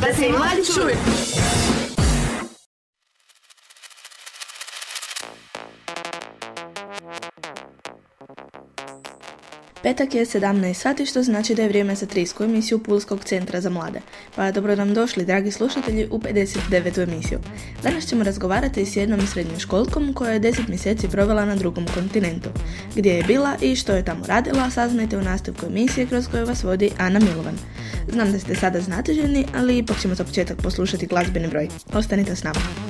da se mladi čuju. Petak je 17 sati, što znači da je vrijeme za trisku emisiju Pulskog centra za mlade. Pa dobro nam došli, dragi slušatelji, u 59. emisiju. Danas ćemo razgovarati s jednom srednjom školkom koja je 10 mjeseci provela na drugom kontinentu. Gdje je bila i što je tamo radila, saznajte u nastavku emisije kroz koju vas vodi Ana Milovan. Znam da ste sada znatiženi, ali ipak ćemo za početak poslušati glazbeni broj. Ostanite s nama.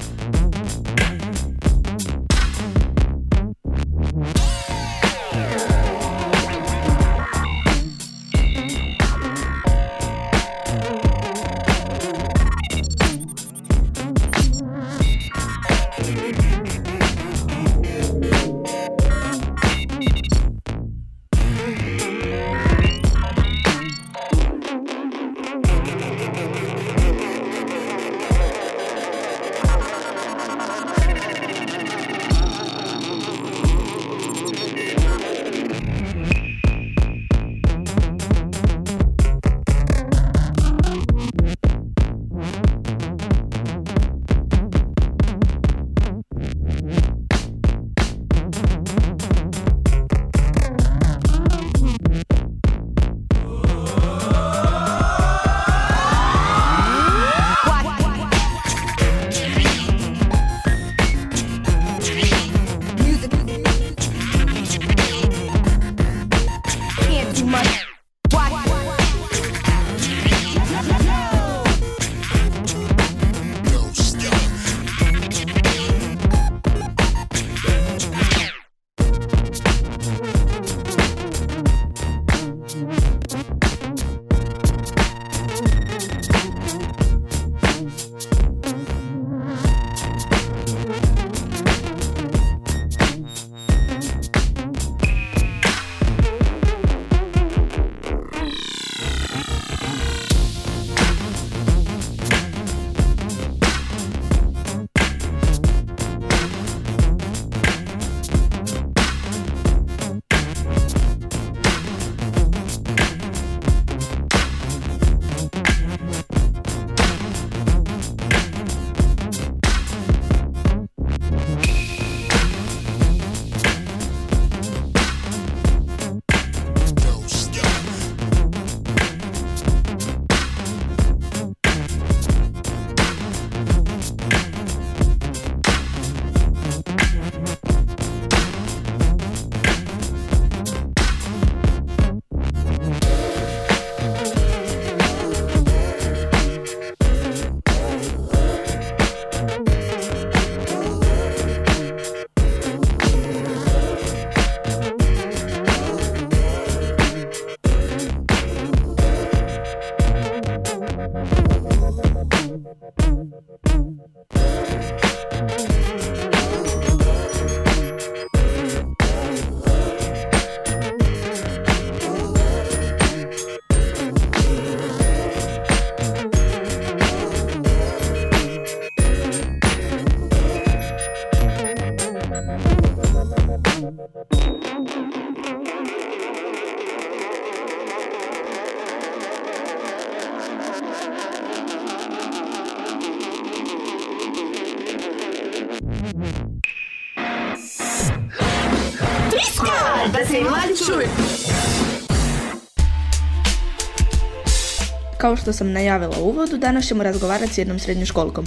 Kao što sam najavila u uvodu, danas ćemo razgovarati s jednom srednjoškolkom.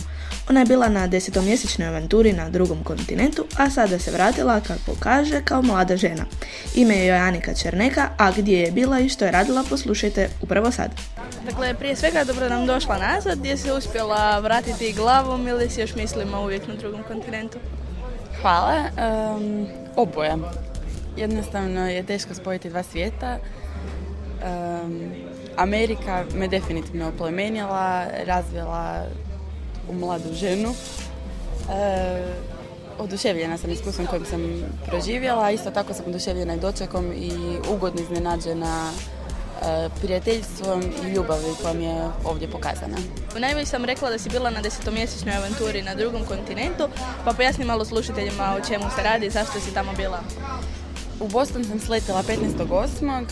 Ona je bila na desetomjesečnoj avanturi na drugom kontinentu, a sada se vratila, kako kaže, kao mlada žena. Ime je Anika Černeka, a gdje je bila i što je radila poslušajte upravo sad. Dakle, prije svega dobro nam došla nazad, gdje se uspjela vratiti glavom ili si još mislima uvijek na drugom kontinentu? Hvala. Um, oboje. Jednostavno je teško spojiti dva svijeta. Amerika me definitivno oplemenila, razvila u mladu ženu. E, oduševljena sam iskustvom kojim sam proživjela, isto tako sam oduševljena i dočekom i ugodno iznenađena e, prijateljstvom i ljubavi koja mi je ovdje pokazana. Najbolje sam rekla da si bila na desetomjesečnoj avanturi na drugom kontinentu, pa pojasni malo slušateljima o čemu se radi i zašto si tamo bila. U Boston sam sletila 15.8.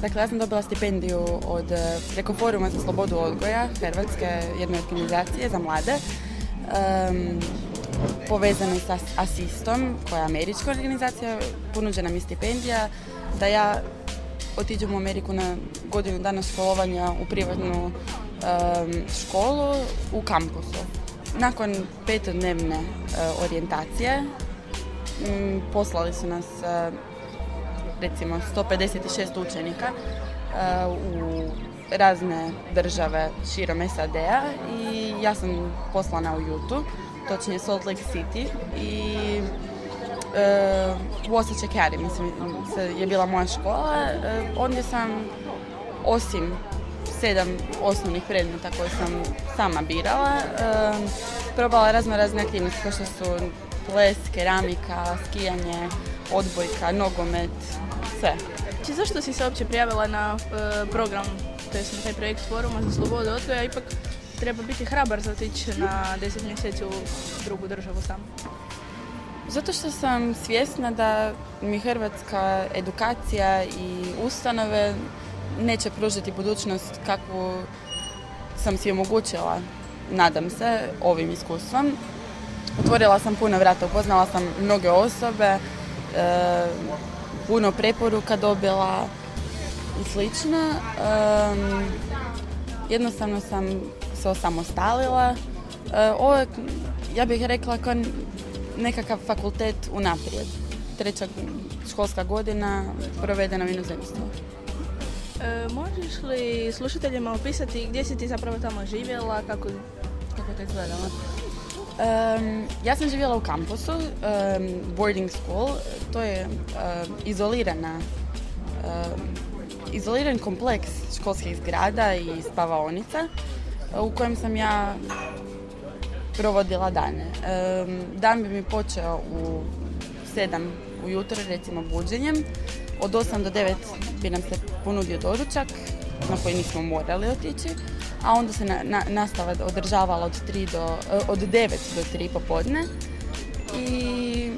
Dakle, ja sam dobila stipendiju od, preko Foruma za slobodu odgoja Hrvatske, jedne organizacije za mlade, um, povezano sa Asistom, koja je američka organizacija, ponuđena mi stipendija da ja otiđem u Ameriku na godinu dana školovanja u privatnu školu u kampusu. Nakon petodnevne uh, orijentacije poslali su nas uh, recimo 156 učenika uh, u razne države širom SAD-a i ja sam poslana u Jutu, točnije Salt Lake City i uh, Wasatch Academy je bila moja škola. Ondje sam osim sedam osnovnih predmeta koje sam sama birala, probala razno razne aktivnosti kao što su ples, keramika, skijanje, odbojka, nogomet, sve. Znači, zašto si se uopće prijavila na uh, program, to na taj projekt Foruma za slobodu odgoja, ipak treba biti hrabar za otići na deset mjeseci u drugu državu sam? Zato što sam svjesna da mi hrvatska edukacija i ustanove neće pružiti budućnost kakvu sam si omogućila, nadam se, ovim iskustvom. Otvorila sam puno vrata, upoznala sam mnoge osobe, e, puno preporuka dobila i slično. Jednostavno sam se osamostalila. E, ovo je, ja bih rekla, kao nekakav fakultet unaprijed. Treća školska godina provedena u inozemstvu. E, možeš li slušateljima opisati gdje si ti zapravo tamo živjela, kako, kako to izgledalo? Um, ja sam živjela u kampusu, um, boarding school, to je um, izolirana izoliran kompleks školskih zgrada i spavaonica u kojem sam ja provodila dane. Dan bi mi počeo u 7 ujutro, recimo buđenjem. Od 8 do 9 bi nam se ponudio doručak na koji nismo morali otići, a onda se na, nastava održavala od, 3 do, eh, od 9 do 3 popodne i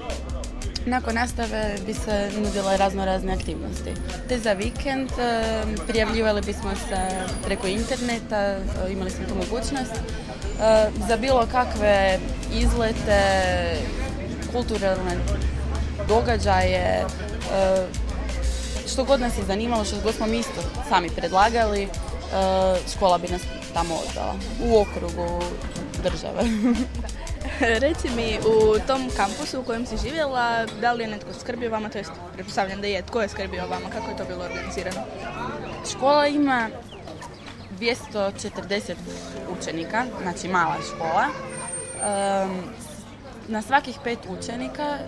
nakon nastave bi se nudile razno razne aktivnosti. Te za vikend eh, prijavljivali bismo se preko interneta, eh, imali smo tu mogućnost, za bilo kakve izlete, kulturalne događaje, što god nas je zanimalo, što smo mi isto sami predlagali, škola bi nas tamo odala, u okrugu države. Reci mi, u tom kampusu u kojem si živjela, da li je netko skrbio vama, to jest pretpostavljam da je, tko je skrbio vama, kako je to bilo organizirano? Škola ima 240 učenika, znači mala škola. na svakih pet učenika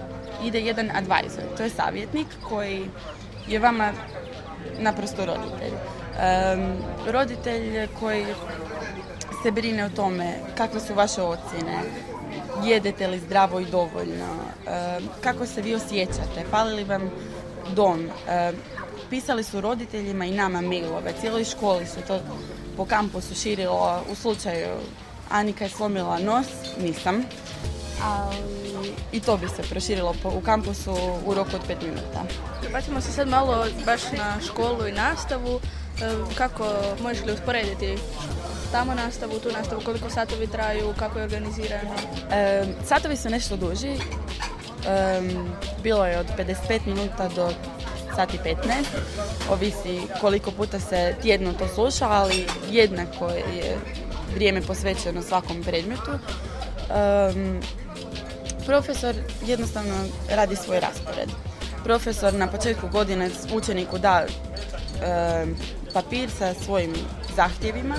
ide jedan advisor, to je savjetnik koji je vama naprosto roditelj. Roditelj koji se brine o tome kakve su vaše ocjene, jedete li zdravo i dovoljno, kako se vi osjećate, fali li vam dom. pisali su roditeljima i nama mailove, cijeloj školi se to po kampusu širilo u slučaju Anika je slomila nos, nisam, i to bi se proširilo u kampusu u roku od pet minuta. Bacimo se sad malo baš na školu i nastavu. E, kako možeš li usporediti tamo nastavu, tu nastavu, koliko satovi traju, kako je organizirano? E, satovi su nešto duži. E, bilo je od 55 minuta do sati 15. Ovisi koliko puta se tjedno to sluša, ali jednako je vrijeme posvećeno svakom predmetu. Um, profesor jednostavno radi svoj raspored. Profesor na početku godine učeniku da e, papir sa svojim zahtjevima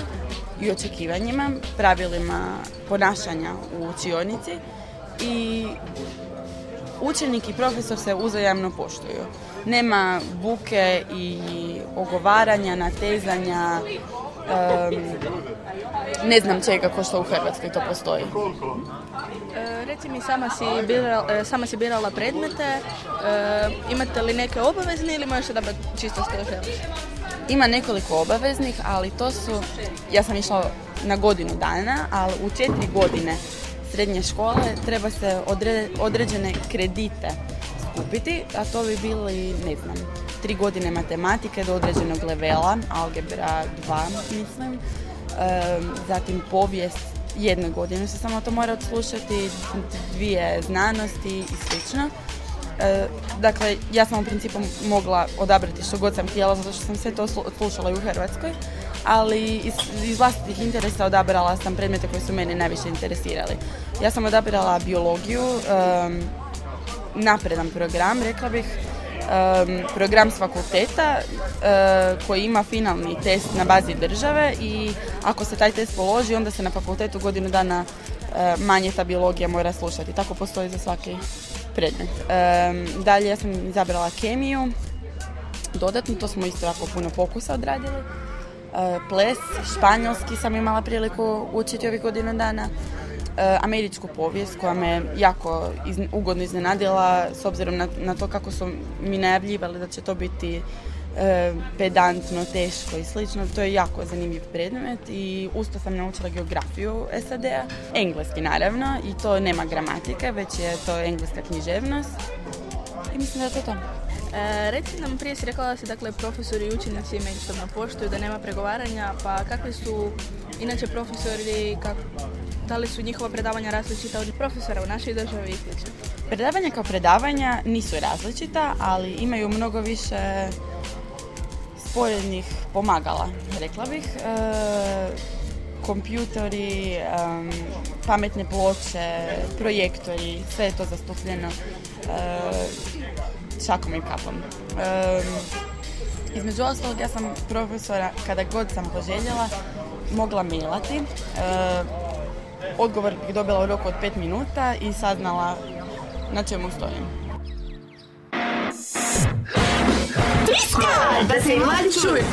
i očekivanjima, pravilima ponašanja u učionici i učenik i profesor se uzajamno poštuju. Nema buke i ogovaranja, natezanja, ne znam čega ko što u Hrvatskoj to postoji. E, reci mi, sama si, birala, e, sama si birala predmete, e, imate li neke obavezne ili možeš da čisto što želiš? Ima nekoliko obaveznih, ali to su, ja sam išla na godinu dana, ali u četiri godine srednje škole treba se određene kredite skupiti, a to bi bili, ne znam, tri godine matematike do određenog levela, algebra 2, mislim, zatim povijest jedne godine se samo to mora odslušati, dvije znanosti i slično. E, dakle, ja sam u principu mogla odabrati što god sam htjela zato što sam sve to slušala i u Hrvatskoj, ali iz, vlastitih interesa odabrala sam predmete koji su mene najviše interesirali. Ja sam odabrala biologiju, napredan program, rekla bih, program s fakulteta koji ima finalni test na bazi države i ako se taj test položi onda se na fakultetu godinu dana manje ta biologija mora slušati. Tako postoji za svaki predmet. dalje ja sam izabrala kemiju, dodatno, to smo isto jako puno fokusa odradili. E, ples, španjolski sam imala priliku učiti ovih godinu dana. E, američku povijest koja me jako ugodno iznenadila s obzirom na, na to kako su mi najavljivali da će to biti pedantno, teško i slično. To je jako zanimljiv predmet i usto sam naučila geografiju SAD-a, engleski naravno i to nema gramatike, već je to engleska književnost i mislim da je to to. E, reci nam, prije si rekla da se dakle, profesori i učenici međusobno poštuju, da nema pregovaranja, pa kakvi su inače profesori, kak, da li su njihova predavanja različita od profesora u našoj državi i Predavanja kao predavanja nisu različita, ali imaju mnogo više sporednih pomagala, rekla bih. E, kompjutori, pametne ploče, projektori, sve je to zastupljeno e, šakom i kapom. između ostalog, ja sam profesora, kada god sam poželjela, mogla mailati. E, odgovor bih dobila u roku od pet minuta i saznala na čemu stojim. Da se mladi čuju!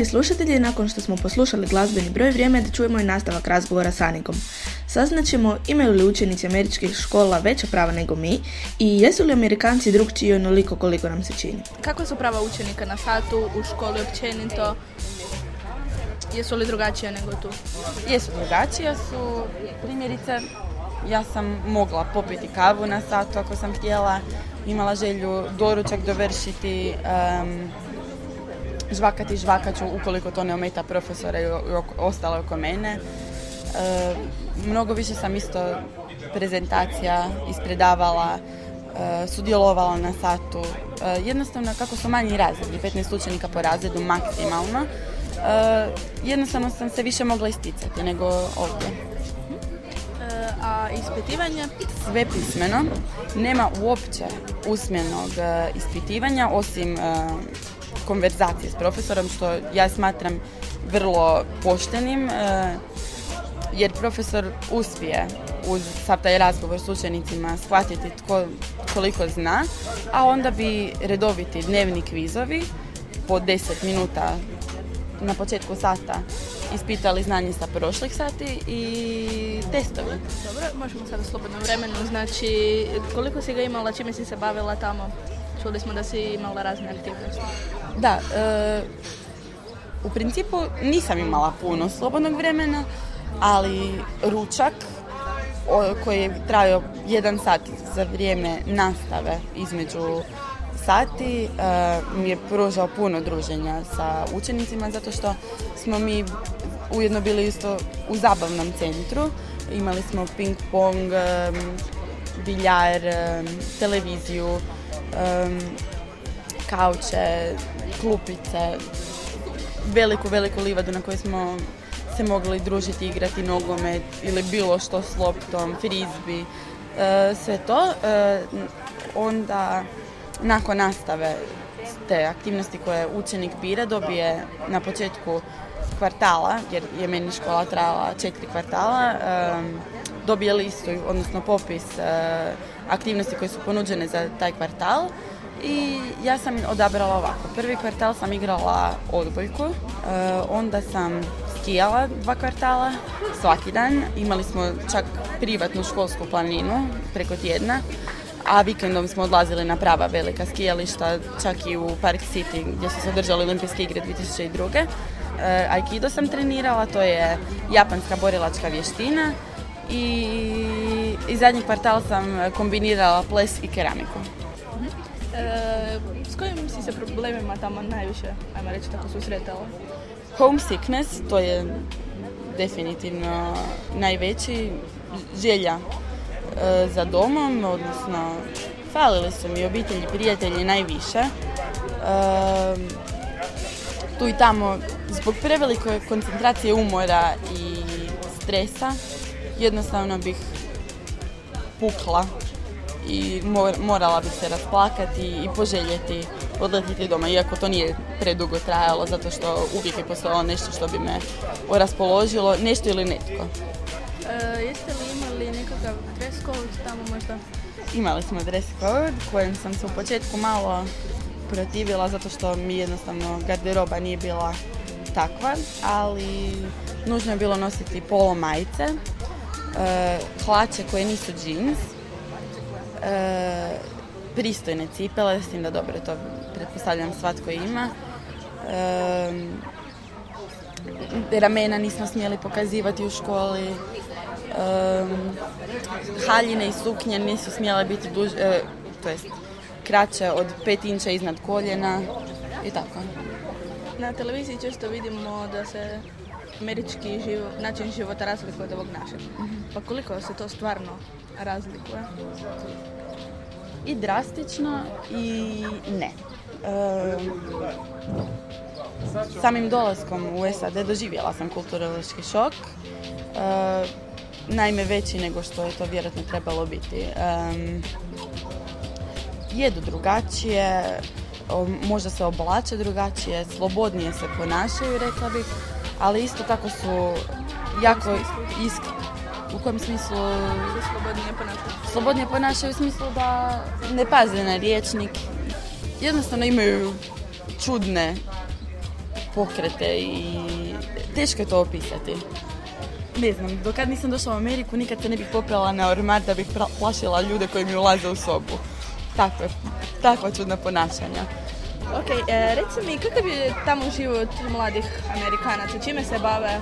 Dragi slušatelji, nakon što smo poslušali glazbeni broj, vrijeme je da čujemo i nastavak razgovora s Anikom. Saznaćemo imaju li učenici američkih škola veća prava nego mi i jesu li Amerikanci drugčiji onoliko koliko nam se čini. Kako su prava učenika na satu, u školi općenito? Jesu li drugačije nego tu? Jesu drugačije su. Primjerice, ja sam mogla popiti kavu na satu ako sam htjela, imala želju doručak dovršiti, žvakati žvakaću ukoliko to ne ometa profesora i ostalo oko mene. E, mnogo više sam isto prezentacija ispredavala, e, sudjelovala na satu. E, jednostavno kako su manji razredi, 15 učenika po razredu maksimalno, jednostavno sam se više mogla isticati nego ovdje. ispitivanje? Sve pismeno. Nema uopće usmenog ispitivanja osim konverzacije s profesorom što ja smatram vrlo poštenim e, jer profesor uspije uz sav taj razgovor s učenicima shvatiti tko, koliko zna, a onda bi redoviti dnevni kvizovi po 10 minuta na početku sata ispitali znanje sa prošlih sati i testovi. Dobro, možemo sada u slobodnom vremenu. Znači, koliko si ga imala, čime si se bavila tamo? Čuli smo da si imala razne aktivnosti. Da, e, u principu nisam imala puno slobodnog vremena, ali ručak koji je trajao jedan sat za vrijeme nastave između sati uh, mi je pružao puno druženja sa učenicima zato što smo mi ujedno bili isto u zabavnom centru. Imali smo ping pong, um, biljar, um, televiziju, kauče, klupice, veliku, veliku livadu na kojoj smo se mogli družiti, igrati nogomet ili bilo što s loptom, frizbi, uh, sve to. Uh, onda nakon nastave te aktivnosti koje učenik bira dobije na početku kvartala, jer je meni škola trajala četiri kvartala, dobije listu, odnosno popis aktivnosti koje su ponuđene za taj kvartal i ja sam odabrala ovako. Prvi kvartal sam igrala odbojku, eh, onda sam skijala dva kvartala svaki dan. Imali smo čak privatnu školsku planinu preko tjedna a vikendom smo odlazili na prava velika skijališta, čak i u Park City gdje su se održali olimpijske igre 2002. E, Aikido sam trenirala, to je japanska borilačka vještina i, i zadnji kvartal sam kombinirala ples i keramiku. E, s kojim si se problemima tamo najviše, ajmo reći tako, susretala? Homesickness, to je definitivno najveći želja E, za domom, odnosno falili su mi obitelji, prijatelji najviše. E, tu i tamo, zbog prevelike koncentracije umora i stresa, jednostavno bih pukla i morala bih se rasplakati i poželjeti odletiti doma, iako to nije predugo trajalo, zato što uvijek je postojalo nešto što bi me raspoložilo, nešto ili netko. E, jeste li imali nekakav dress code tamo možda? Imali smo dress code kojem sam se u početku malo protivila zato što mi jednostavno garderoba nije bila takva, ali nužno je bilo nositi polo majice, e, hlače koje nisu džins, e, pristojne cipele, s tim da dobro to pretpostavljam svatko ima. E, ramena nismo smjeli pokazivati u školi, um, haljine i suknje nisu smjele biti duž, e, to jest kraće od pet inča iznad koljena i tako. Na televiziji često vidimo da se američki život, način života razlikuje od ovog našeg. Pa koliko se to stvarno razlikuje? I drastično i ne. samim dolaskom u SAD doživjela sam kulturološki šok naime veći nego što je to vjerojatno trebalo biti. Um, jedu drugačije, možda se oblače drugačije, slobodnije se ponašaju, rekla bih, ali isto tako su jako isk... U kojem smislu? Slobodnije ponašaju. Slobodnije ponašaju u smislu da ne paze na riječnik. Jednostavno imaju čudne pokrete i teško je to opisati ne znam, dokad nisam došla u Ameriku, nikad se ne bih popela na ormar da bih plašila ljude koji mi ulaze u sobu. Takve, takva čudna ponašanja. Ok, e, reci mi, kakav je tamo život mladih Amerikanaca? Čime se bave?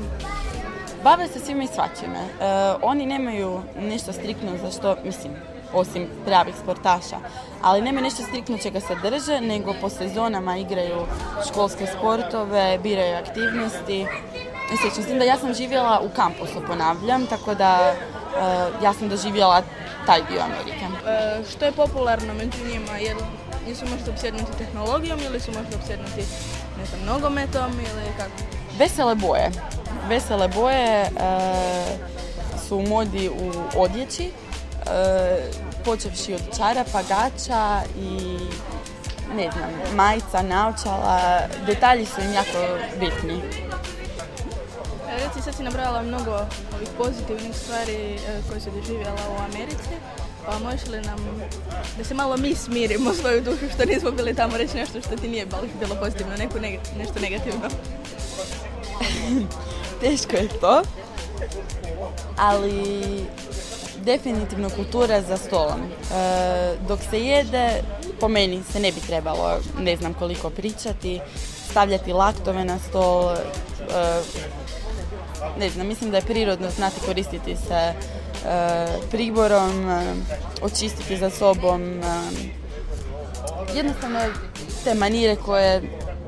Bave se svime i svačime. E, oni nemaju nešto striktno za što, mislim, osim pravih sportaša. Ali nemaju nešto striktno čega se drže, nego po sezonama igraju školske sportove, biraju aktivnosti slično. S tim da ja sam živjela u kampusu, ponavljam, tako da uh, ja sam doživjela taj dio Amerike. Što je popularno među njima? Jer nisu možda obsjednuti tehnologijom ili su možda obsjednuti ne znam, nogometom ili kako? Vesele boje. Vesele boje uh, su u modi u odjeći, e, počevši od čarapa, gača i ne znam, majica, naočala, detalji su im jako bitni. Reci, sad si nabrojala mnogo ovih pozitivnih stvari e, koje se doživjela u Americi, pa možeš li nam, da se malo mi smirimo svoju dušu što nismo bili tamo reći nešto što ti nije bilo pozitivno, neko nešto negativno? Teško je to, ali definitivno kultura za stolom. E, dok se jede, po meni se ne bi trebalo ne znam koliko pričati, stavljati laktove na stol, e, ne znam, mislim da je prirodno znati koristiti se e, priborom, e, očistiti za sobom. Jednostavno te manire koje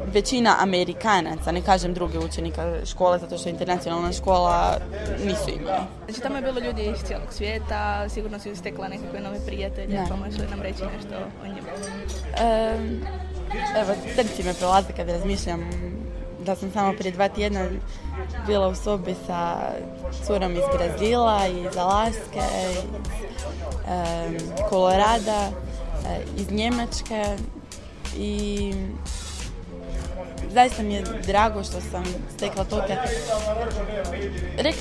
većina Amerikanaca, ne kažem druge učenika škole, zato što je internacionalna škola, nisu imali. Znači tamo je bilo ljudi iz cijelog svijeta, sigurno su stekla nekakve nove prijatelje, pa možeš li nam reći nešto o njima? E, evo, srci me prolaze kad razmišljam da sam samo prije dva tjedna bila u sobi sa curom iz Brazila, iz Alaske, iz e, Kolorada, iz Njemačke i zaista mi je drago što sam stekla toke Rek,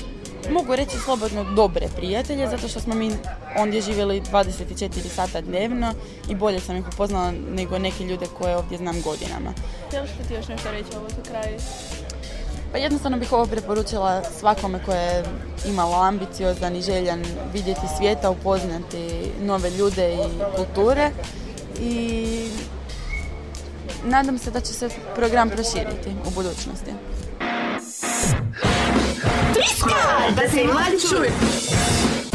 mogu reći slobodno dobre prijatelje zato što smo mi ondje živjeli 24 sata dnevno i bolje sam ih upoznala nego neke ljude koje ovdje znam godinama. Jel što ti još nešto reći ovo za kraj? Pa jednostavno bih ovo preporučila svakome koje je imalo ambiciozan i željan vidjeti svijeta, upoznati nove ljude i kulture i nadam se da će se program proširiti u budućnosti. da se da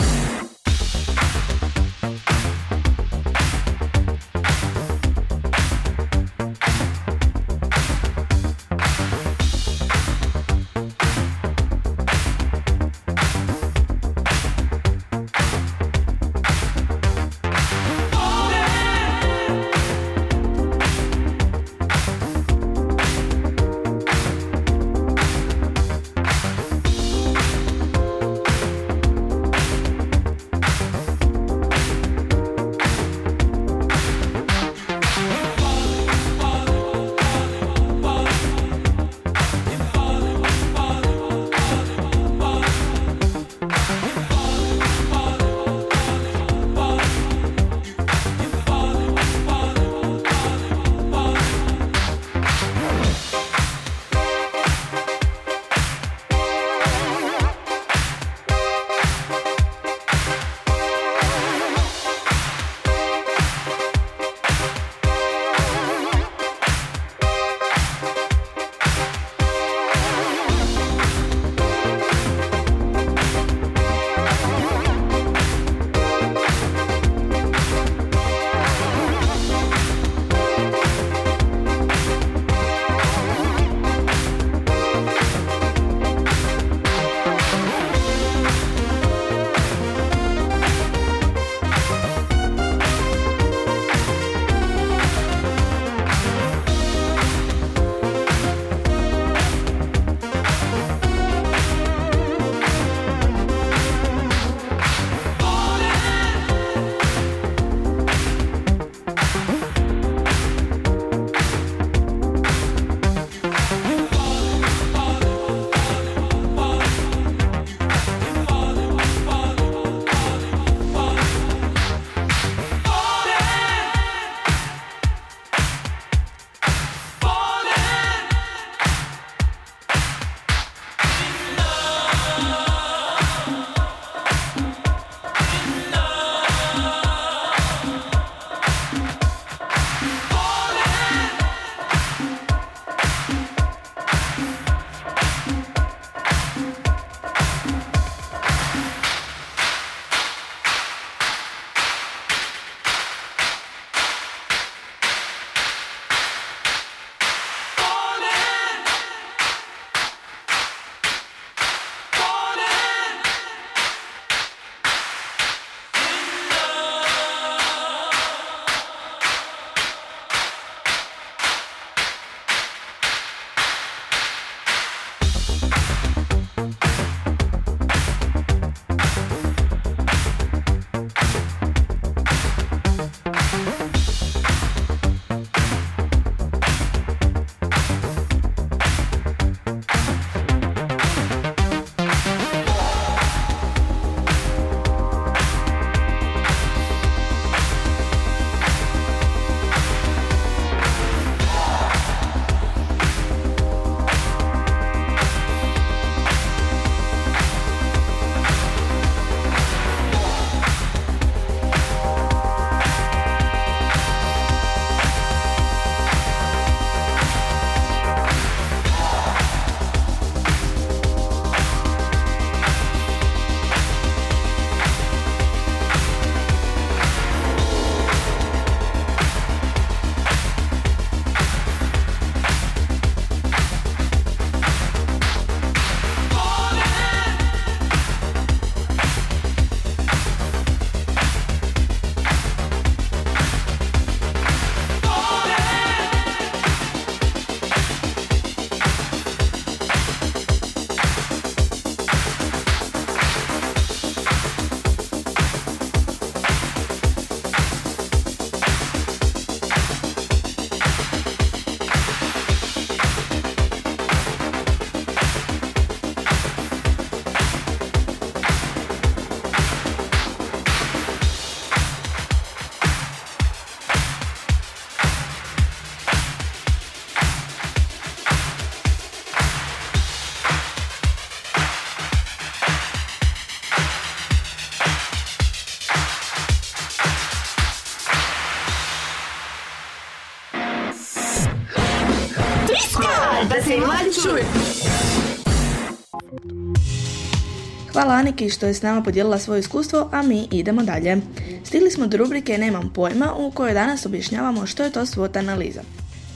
Hvala Aniki što je s nama podijelila svoje iskustvo, a mi idemo dalje. Stigli smo do rubrike Nemam pojma u kojoj danas objašnjavamo što je to SWOT analiza.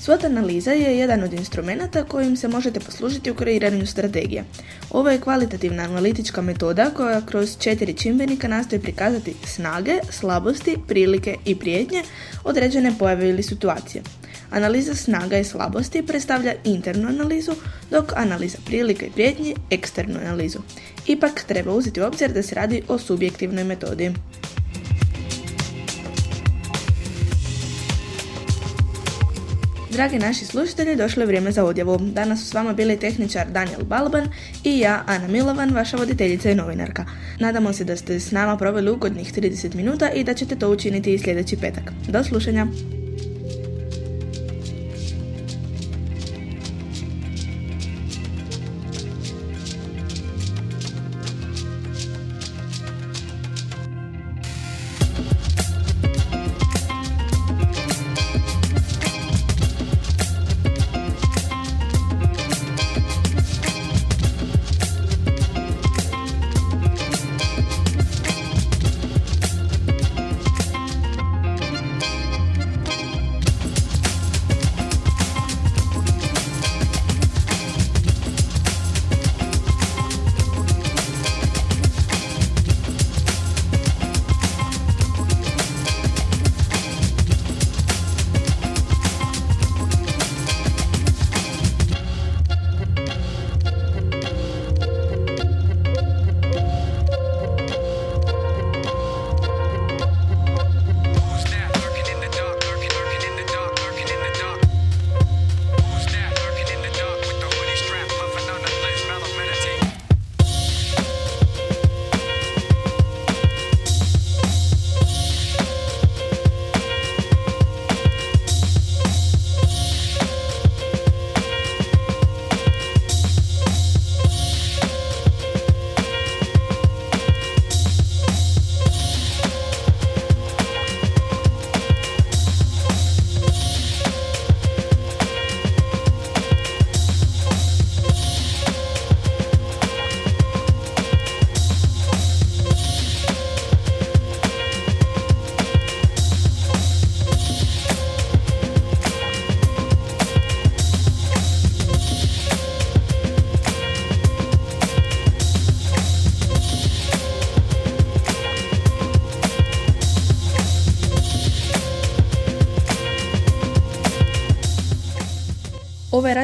SWOT analiza je jedan od instrumenata kojim se možete poslužiti u kreiranju strategije. Ovo je kvalitativna analitička metoda koja kroz četiri čimbenika nastoji prikazati snage, slabosti, prilike i prijetnje određene pojave ili situacije. Analiza snaga i slabosti predstavlja internu analizu, dok analiza prilike i prijetnji eksternu analizu. Ipak treba uzeti u obzir da se radi o subjektivnoj metodi. Dragi naši slušatelji, došlo je vrijeme za odjavu. Danas su s vama bili tehničar Daniel Balban i ja, Ana Milovan, vaša voditeljica i novinarka. Nadamo se da ste s nama proveli ugodnih 30 minuta i da ćete to učiniti i sljedeći petak. Do slušanja!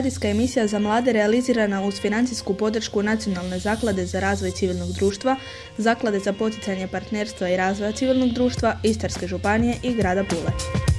Radijska emisija za mlade realizirana uz financijsku podršku Nacionalne zaklade za razvoj civilnog društva, Zaklade za poticanje partnerstva i razvoja civilnog društva, Istarske županije i grada Pule.